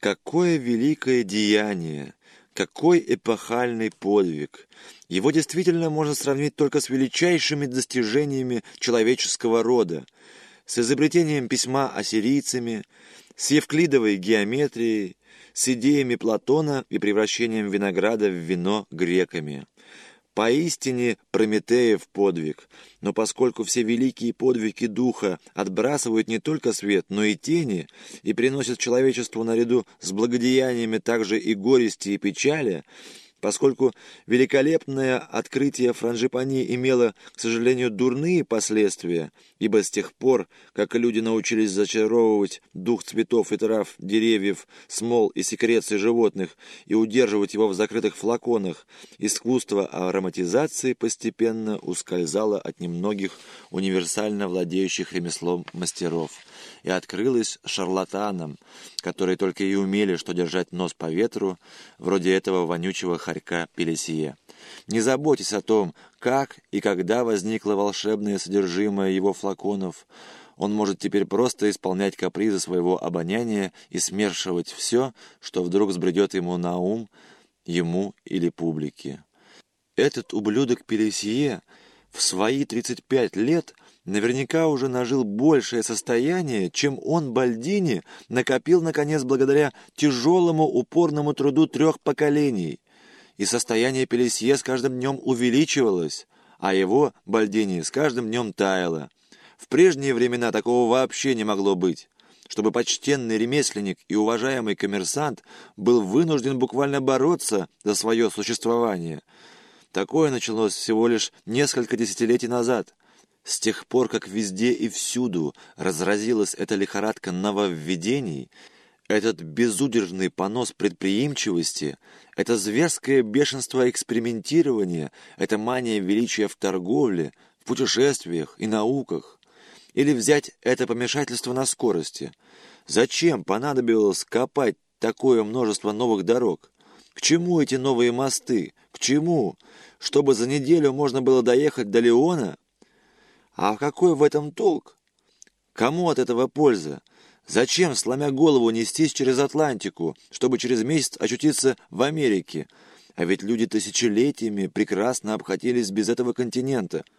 Какое великое деяние! Какой эпохальный подвиг! Его действительно можно сравнить только с величайшими достижениями человеческого рода, с изобретением письма ассирийцами, с евклидовой геометрией, с идеями Платона и превращением винограда в вино греками. Поистине Прометеев подвиг, но поскольку все великие подвиги духа отбрасывают не только свет, но и тени, и приносят человечеству наряду с благодеяниями также и горести и печали, Поскольку великолепное открытие Франжипани имело, к сожалению, дурные последствия, ибо с тех пор, как люди научились зачаровывать дух цветов и трав, деревьев, смол и секреции животных и удерживать его в закрытых флаконах, искусство ароматизации постепенно ускользало от немногих универсально владеющих ремеслом мастеров и открылось шарлатанам, которые только и умели что держать нос по ветру, вроде этого вонючего хорька Пелесье. Не заботьтесь о том, как и когда возникло волшебное содержимое его флаконов. Он может теперь просто исполнять капризы своего обоняния и смешивать все, что вдруг сбредет ему на ум, ему или публике. Этот ублюдок Пелесье в свои 35 лет наверняка уже нажил большее состояние, чем он, Бальдини, накопил, наконец, благодаря тяжелому упорному труду трех поколений. И состояние Пелесье с каждым днем увеличивалось, а его, Бальдини, с каждым днем таяло. В прежние времена такого вообще не могло быть чтобы почтенный ремесленник и уважаемый коммерсант был вынужден буквально бороться за свое существование. Такое началось всего лишь несколько десятилетий назад. С тех пор, как везде и всюду разразилась эта лихорадка нововведений, этот безудержный понос предприимчивости, это зверское бешенство экспериментирования, эта мания величия в торговле, в путешествиях и науках, или взять это помешательство на скорости. Зачем понадобилось копать такое множество новых дорог? К чему эти новые мосты? Чему? Чтобы за неделю можно было доехать до Леона? А какой в этом толк? Кому от этого польза? Зачем, сломя голову, нестись через Атлантику, чтобы через месяц очутиться в Америке? А ведь люди тысячелетиями прекрасно обходились без этого континента –